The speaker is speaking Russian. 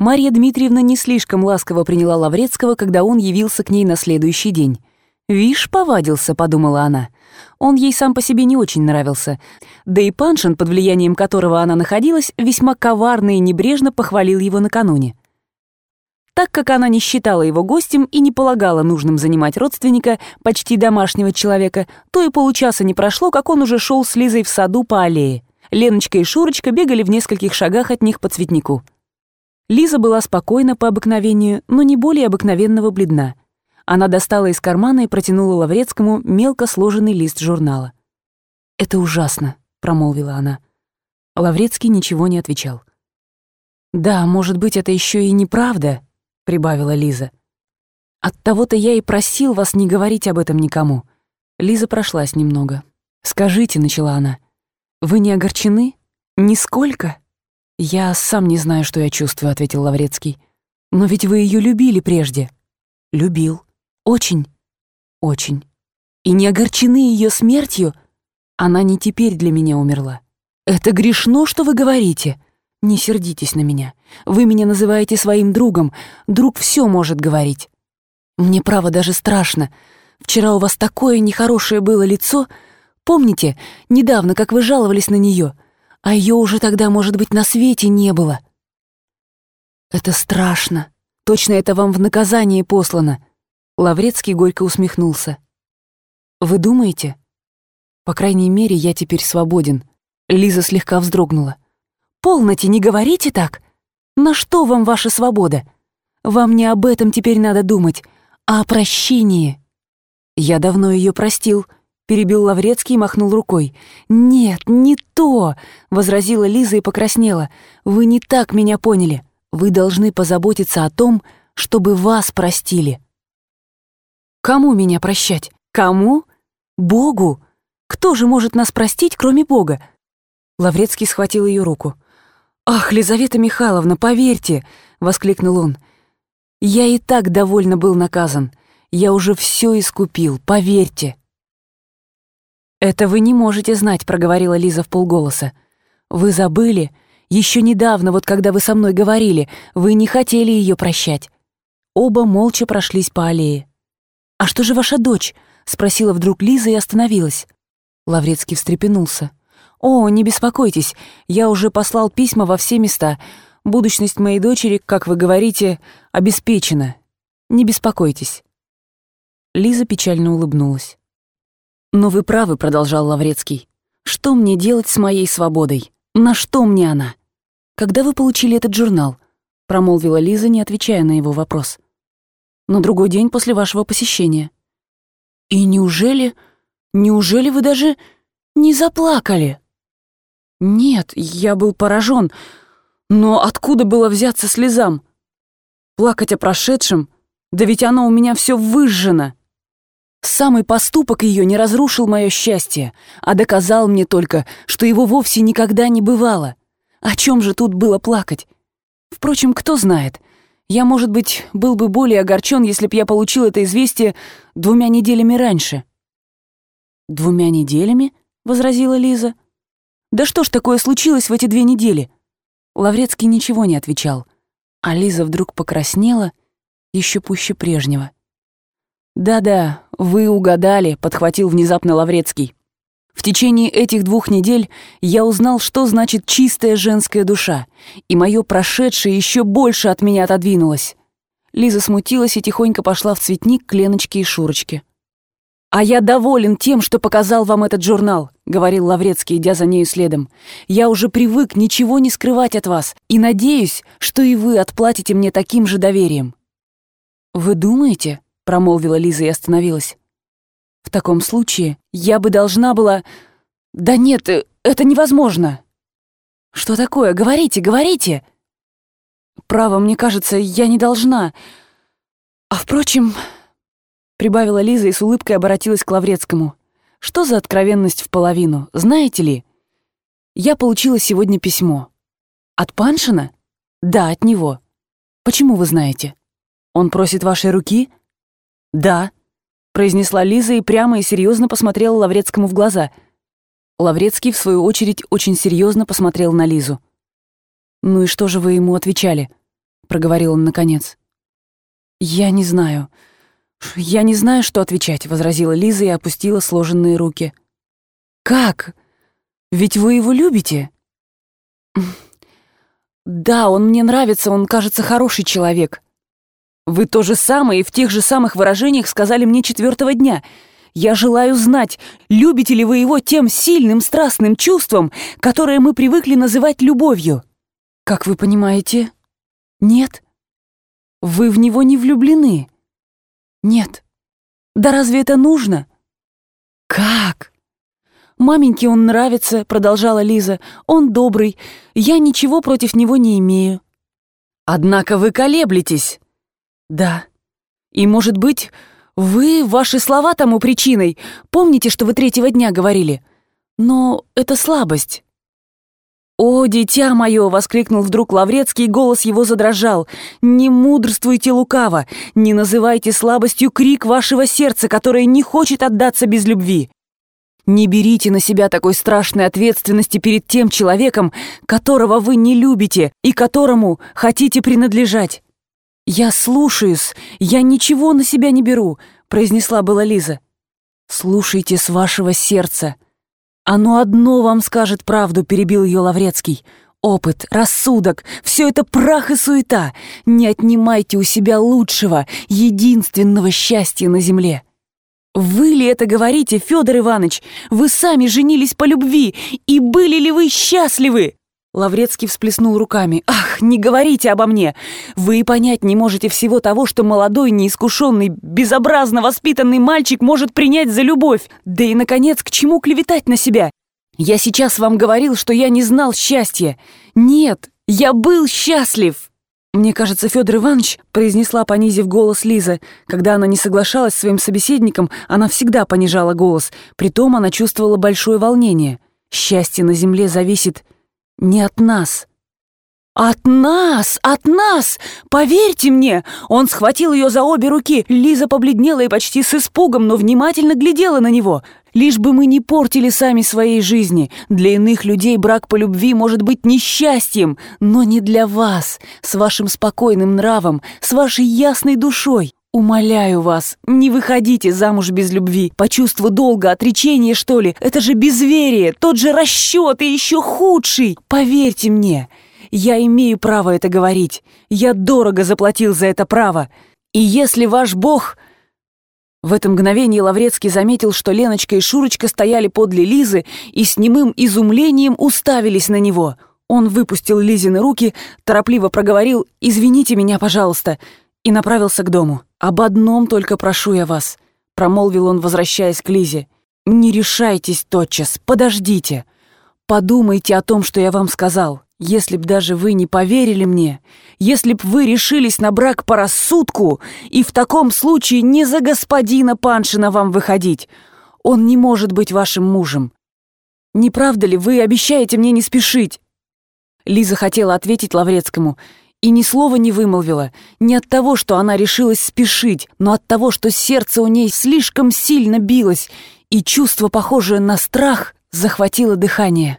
Марья Дмитриевна не слишком ласково приняла Лаврецкого, когда он явился к ней на следующий день. «Вишь, повадился», — подумала она. Он ей сам по себе не очень нравился. Да и Паншин, под влиянием которого она находилась, весьма коварно и небрежно похвалил его накануне. Так как она не считала его гостем и не полагала нужным занимать родственника, почти домашнего человека, то и получаса не прошло, как он уже шел с Лизой в саду по аллее. Леночка и Шурочка бегали в нескольких шагах от них по цветнику. Лиза была спокойна по обыкновению, но не более обыкновенного бледна. Она достала из кармана и протянула Лаврецкому мелко сложенный лист журнала. «Это ужасно», — промолвила она. Лаврецкий ничего не отвечал. «Да, может быть, это еще и неправда», — прибавила Лиза. «От того-то я и просил вас не говорить об этом никому». Лиза прошлась немного. «Скажите», — начала она, — «вы не огорчены? Нисколько?» «Я сам не знаю, что я чувствую», — ответил Лаврецкий. «Но ведь вы ее любили прежде». «Любил. Очень, очень. И не огорчены ее смертью? Она не теперь для меня умерла. Это грешно, что вы говорите. Не сердитесь на меня. Вы меня называете своим другом. Друг все может говорить. Мне, право, даже страшно. Вчера у вас такое нехорошее было лицо. Помните, недавно, как вы жаловались на нее, а ее уже тогда, может быть, на свете не было. Это страшно. Точно это вам в наказание послано. Лаврецкий горько усмехнулся. «Вы думаете?» «По крайней мере, я теперь свободен». Лиза слегка вздрогнула. «Полноте, не говорите так! На что вам ваша свобода? Вам не об этом теперь надо думать, а о прощении». «Я давно ее простил», — перебил Лаврецкий и махнул рукой. «Нет, не то!» — возразила Лиза и покраснела. «Вы не так меня поняли. Вы должны позаботиться о том, чтобы вас простили». Кому меня прощать? Кому? Богу? Кто же может нас простить, кроме Бога? Лаврецкий схватил ее руку. «Ах, Лизавета Михайловна, поверьте!» — воскликнул он. «Я и так довольно был наказан. Я уже все искупил, поверьте». «Это вы не можете знать», — проговорила Лиза в полголоса. «Вы забыли? Еще недавно, вот когда вы со мной говорили, вы не хотели ее прощать». Оба молча прошлись по аллее. «А что же ваша дочь?» — спросила вдруг Лиза и остановилась. Лаврецкий встрепенулся. «О, не беспокойтесь, я уже послал письма во все места. Будущность моей дочери, как вы говорите, обеспечена. Не беспокойтесь». Лиза печально улыбнулась. «Но вы правы», — продолжал Лаврецкий. «Что мне делать с моей свободой? На что мне она?» «Когда вы получили этот журнал?» — промолвила Лиза, не отвечая на его вопрос на другой день после вашего посещения. И неужели... неужели вы даже не заплакали? Нет, я был поражен. Но откуда было взяться слезам? Плакать о прошедшем? Да ведь оно у меня все выжжено. Самый поступок ее не разрушил мое счастье, а доказал мне только, что его вовсе никогда не бывало. О чем же тут было плакать? Впрочем, кто знает, я, может быть, был бы более огорчен, если б я получил это известие двумя неделями раньше». «Двумя неделями?» — возразила Лиза. «Да что ж такое случилось в эти две недели?» Лаврецкий ничего не отвечал, а Лиза вдруг покраснела еще пуще прежнего. «Да-да, вы угадали», — подхватил внезапно Лаврецкий. В течение этих двух недель я узнал, что значит чистая женская душа, и мое прошедшее еще больше от меня отодвинулось. Лиза смутилась и тихонько пошла в цветник к Леночке и Шурочке. «А я доволен тем, что показал вам этот журнал», — говорил Лаврецкий, идя за нею следом. «Я уже привык ничего не скрывать от вас и надеюсь, что и вы отплатите мне таким же доверием». «Вы думаете?» — промолвила Лиза и остановилась. В таком случае я бы должна была... Да нет, э, это невозможно. Что такое? Говорите, говорите. Право, мне кажется, я не должна. А впрочем, прибавила Лиза и с улыбкой обратилась к Лаврецкому. Что за откровенность в половину, знаете ли? Я получила сегодня письмо. От Паншина? Да, от него. Почему вы знаете? Он просит вашей руки? Да произнесла Лиза и прямо и серьезно посмотрела Лаврецкому в глаза. Лаврецкий, в свою очередь, очень серьезно посмотрел на Лизу. «Ну и что же вы ему отвечали?» проговорил он наконец. «Я не знаю. Я не знаю, что отвечать», — возразила Лиза и опустила сложенные руки. «Как? Ведь вы его любите?» «Да, он мне нравится, он, кажется, хороший человек». «Вы то же самое и в тех же самых выражениях сказали мне четвертого дня. Я желаю знать, любите ли вы его тем сильным страстным чувством, которое мы привыкли называть любовью». «Как вы понимаете?» «Нет». «Вы в него не влюблены?» «Нет». «Да разве это нужно?» «Как?» «Маменьке он нравится», — продолжала Лиза. «Он добрый. Я ничего против него не имею». «Однако вы колеблетесь». «Да. И, может быть, вы, ваши слова тому причиной. Помните, что вы третьего дня говорили? Но это слабость». «О, дитя мое!» — воскликнул вдруг Лаврецкий, голос его задрожал. «Не мудрствуйте лукаво! Не называйте слабостью крик вашего сердца, которое не хочет отдаться без любви! Не берите на себя такой страшной ответственности перед тем человеком, которого вы не любите и которому хотите принадлежать!» «Я слушаюсь, я ничего на себя не беру», — произнесла была Лиза. «Слушайте с вашего сердца», «Оно одно вам скажет правду», — перебил ее Лаврецкий. «Опыт, рассудок — все это прах и суета. Не отнимайте у себя лучшего, единственного счастья на земле». «Вы ли это говорите, Федор Иванович? Вы сами женились по любви, и были ли вы счастливы?» Лаврецкий всплеснул руками. «Ах, не говорите обо мне! Вы и понять не можете всего того, что молодой, неискушенный, безобразно воспитанный мальчик может принять за любовь. Да и, наконец, к чему клеветать на себя? Я сейчас вам говорил, что я не знал счастья. Нет, я был счастлив!» «Мне кажется, Федор Иванович», — произнесла, понизив голос Лиза, когда она не соглашалась с своим собеседником, она всегда понижала голос, притом она чувствовала большое волнение. «Счастье на земле зависит не от нас. «От нас! От нас! Поверьте мне!» Он схватил ее за обе руки. Лиза побледнела и почти с испугом, но внимательно глядела на него. «Лишь бы мы не портили сами своей жизни. Для иных людей брак по любви может быть несчастьем, но не для вас, с вашим спокойным нравом, с вашей ясной душой. «Умоляю вас, не выходите замуж без любви. По чувству долга, отречения, что ли? Это же безверие, тот же расчет и еще худший. Поверьте мне, я имею право это говорить. Я дорого заплатил за это право. И если ваш бог...» В это мгновение Лаврецкий заметил, что Леночка и Шурочка стояли подле Лизы и с немым изумлением уставились на него. Он выпустил Лизины руки, торопливо проговорил «Извините меня, пожалуйста», и направился к дому. «Об одном только прошу я вас», — промолвил он, возвращаясь к Лизе. «Не решайтесь тотчас, подождите. Подумайте о том, что я вам сказал. Если б даже вы не поверили мне, если б вы решились на брак по рассудку, и в таком случае не за господина Паншина вам выходить, он не может быть вашим мужем. Не правда ли вы обещаете мне не спешить?» Лиза хотела ответить Лаврецкому — и ни слова не вымолвила, не от того, что она решилась спешить, но от того, что сердце у ней слишком сильно билось, и чувство, похожее на страх, захватило дыхание.